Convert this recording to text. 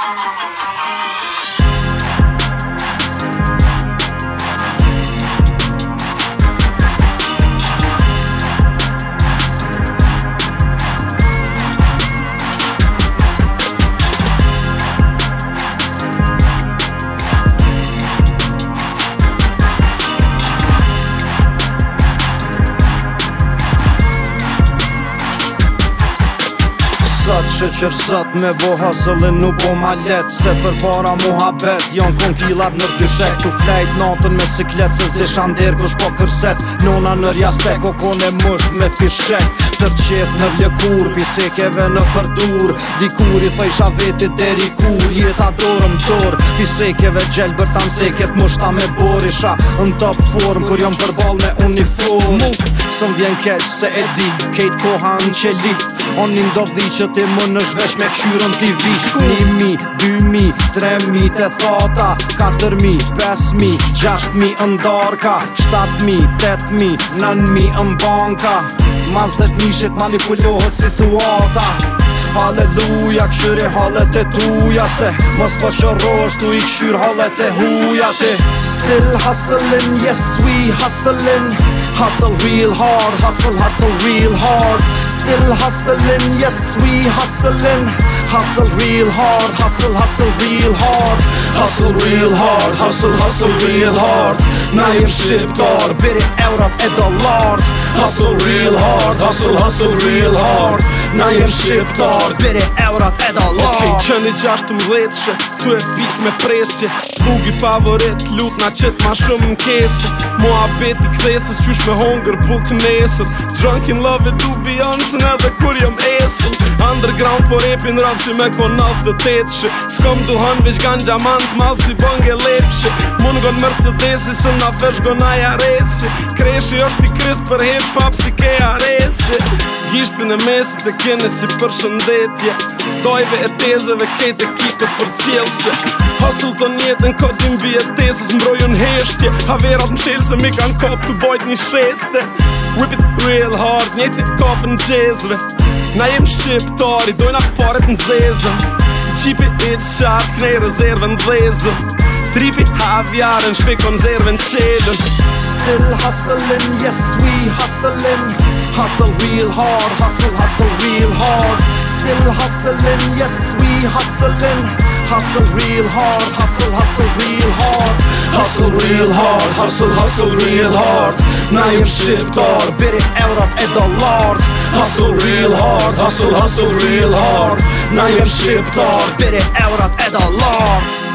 Thank you. sot Shëqër qërësot me bo hasëllin nuk po ma let Se për para mu habet, janë kon kilat në rëtyshek Tu flejt natën me siklet, se zdi shandir kush po kërset Nona në rja ste, kokon e mësht me fishek Tër qef në vjekur, pisekeve në përdur Dikur i fejsha vetit deri kur, jet ador më tor Pisekeve gjell bërta nseket, mështa me borisha Në top form, kur jom përbal me uniform Muk, së më vjen keq Se e di, kejt koha në që li On një ndo dhi që ti më në me këshyrën t'i vish 1.000, 2.000, 3.000 mi, të thota Katër mi, pes mi, gjasht mi në darka Shtat mi, tet në banka Mas dhe t'nishet manipulohet situata Halleluja, këshyri halet e tuja se Mos për po që t'u i këshyr halet e huja ti Still hustlin, yes we hustlin Hustle real hard, hustle, hustle real hard. Still hustling, yes, we hustling. Hustle real hard, hustle, hustle real hard. Hustle real hard, hustle, hustle real hard. bit it out of the lord. Hustle real hard, hustle, hustle real hard. na jem shqiptar Bire eurat e dolar Ok, që një gjasht mdhetëshe, tu e pik me presje Bug i favorit, lut na qëtë ma shumë në kesje Mo bet i kthesës, qysh me hunger buk nesër Drunk in love e du bionësën edhe kur jem esën Underground po repin rap si me konat dhe tetëshe S'kom duhan veç gan gjamant, malë si bënge lepëshe Unë Mercedes Mercedesi, së nga vesh gënë aja resi Kreshi është i krist për hip-hop si ke aresi Gishtin e mesit e gjenë si për shëndetje Dojve e tezeve kete kite për cilëse Hustle të njetën ka t'im bje tezës mbroju në heshtje Haverat në qelëse me kanë kopë të bojt një sheste Whip it real hard, një cip kap në gjezve Na jem shqiptari, dojna paret në zezën Qipi e të shatë, kënej rezerve në dhezën Tripi havjarën, shpikon zerve qelën Still hustlin, yes we hustlin' Hustle real hard, hustle, hustle real hard Still hustling, yes we hustling Hustle real hard, hustle, hustle real hard Hustle real hard, hustle, hustle real hard Na jëm shqiptar, biri eurat e dollard Hustle real hard, hustle, hustle real hard Na jëm shqiptar, biri eurat e dollard